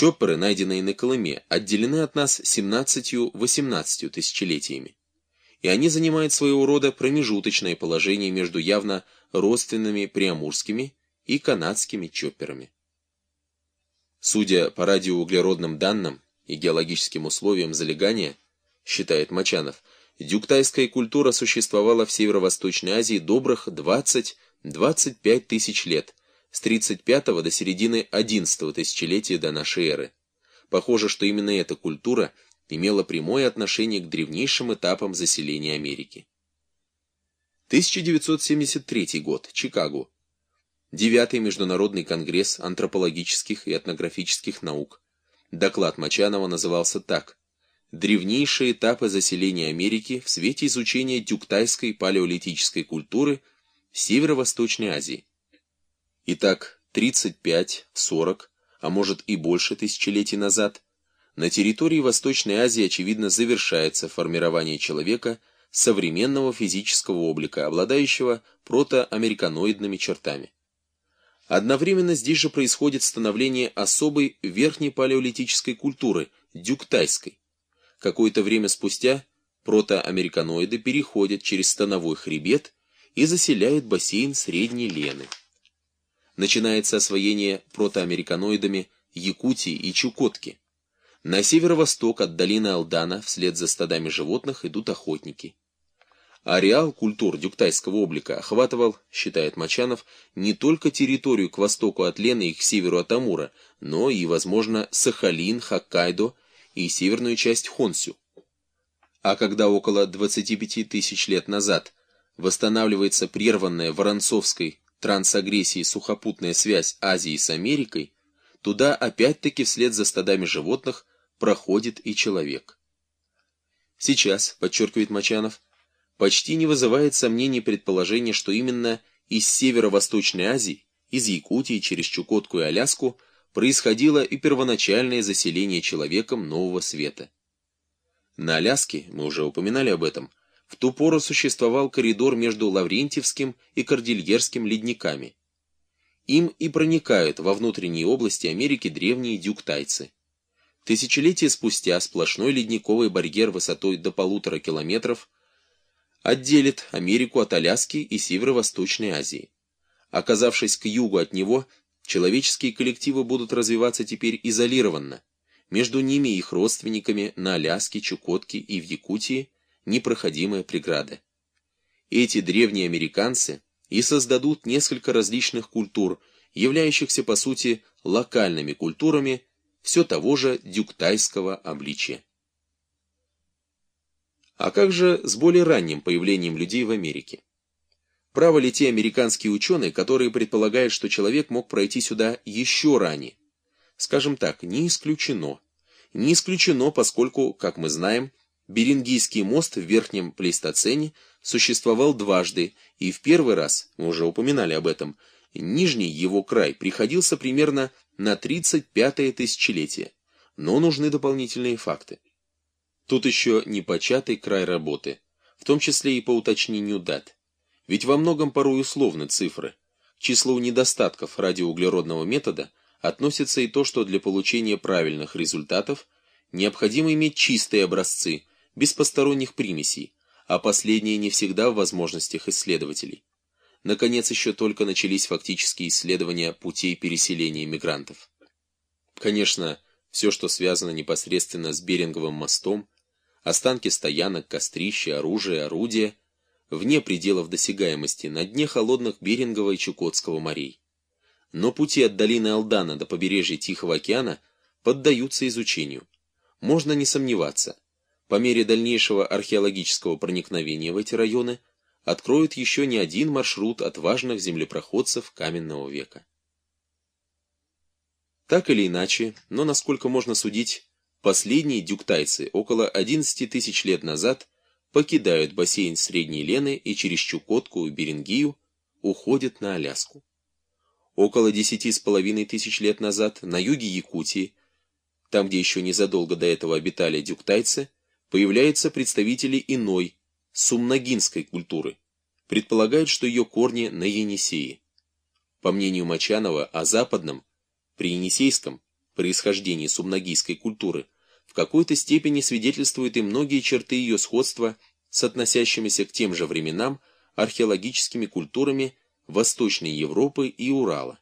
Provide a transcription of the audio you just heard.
Чопперы, найденные на Колыме, отделены от нас 17-18 тысячелетиями. И они занимают своего рода промежуточное положение между явно родственными приамурскими и канадскими чопперами. Судя по радиоуглеродным данным и геологическим условиям залегания, считает Мачанов, дюктайская культура существовала в Северо-Восточной Азии добрых 20-25 тысяч лет, с 35 до середины 11 тысячелетия до нашей эры. Похоже, что именно эта культура имела прямое отношение к древнейшим этапам заселения Америки. 1973 год. Чикаго. Девятый Международный конгресс антропологических и этнографических наук. Доклад Мачанова назывался так «Древнейшие этапы заселения Америки в свете изучения дюктайской палеолитической культуры Северо-Восточной Азии». Итак, 35, 40, а может и больше тысячелетий назад, на территории Восточной Азии, очевидно, завершается формирование человека современного физического облика, обладающего протоамериканоидными чертами. Одновременно здесь же происходит становление особой верхней палеолитической культуры, дюктайской. Какое-то время спустя протоамериканоиды переходят через становой хребет и заселяют бассейн Средней Лены. Начинается освоение протоамериканоидами Якутии и Чукотки. На северо-восток от долины Алдана вслед за стадами животных идут охотники. Ареал культур дюктайского облика охватывал, считает Мачанов, не только территорию к востоку от Лены и к северу от Амура, но и, возможно, Сахалин, Хоккайдо и северную часть Хонсю. А когда около 25 тысяч лет назад восстанавливается прерванная Воронцовской трансагрессией сухопутная связь Азии с Америкой, туда опять-таки вслед за стадами животных проходит и человек. Сейчас, подчеркивает Мачанов, почти не вызывает сомнений предположение, что именно из северо-восточной Азии, из Якутии через Чукотку и Аляску, происходило и первоначальное заселение человеком нового света. На Аляске, мы уже упоминали об этом, в ту пору существовал коридор между Лаврентьевским и Кордильерским ледниками. Им и проникают во внутренние области Америки древние дюктайцы. Тысячелетия спустя сплошной ледниковый барьер высотой до полутора километров – отделит Америку от Аляски и Северо-Восточной Азии. Оказавшись к югу от него, человеческие коллективы будут развиваться теперь изолированно. Между ними и их родственниками на Аляске, Чукотке и в Якутии непроходимая преграда. Эти древние американцы и создадут несколько различных культур, являющихся по сути локальными культурами все того же дюктайского обличия. А как же с более ранним появлением людей в Америке? Право ли те американские ученые, которые предполагают, что человек мог пройти сюда еще ранее? Скажем так, не исключено. Не исключено, поскольку, как мы знаем, Берингийский мост в Верхнем Плейстоцене существовал дважды, и в первый раз, мы уже упоминали об этом, нижний его край приходился примерно на 35-е тысячелетие. Но нужны дополнительные факты. Тут еще непочатый край работы, в том числе и по уточнению дат. Ведь во многом порой условны цифры. К числу недостатков радиоуглеродного метода относится и то, что для получения правильных результатов необходимо иметь чистые образцы, без посторонних примесей, а последние не всегда в возможностях исследователей. Наконец, еще только начались фактические исследования путей переселения мигрантов. Конечно, все, что связано непосредственно с Беринговым мостом, останки стоянок, кострища, оружие, орудия, вне пределов досягаемости, на дне холодных Берингового и Чукотского морей. Но пути от долины Алдана до побережья Тихого океана поддаются изучению. Можно не сомневаться, по мере дальнейшего археологического проникновения в эти районы откроют еще не один маршрут отважных землепроходцев каменного века. Так или иначе, но насколько можно судить, Последние дюктайцы около 11 тысяч лет назад покидают бассейн Средней Лены и через Чукотку и Берингию уходят на Аляску. Около десяти с половиной тысяч лет назад на юге Якутии, там, где еще незадолго до этого обитали дюктайцы, появляются представители иной, сумнагинской культуры. Предполагают, что ее корни на Енисее. По мнению Мачанова, о западном, при Енисейском, происхождении субнагийской культуры, в какой-то степени свидетельствуют и многие черты ее сходства с относящимися к тем же временам археологическими культурами Восточной Европы и Урала.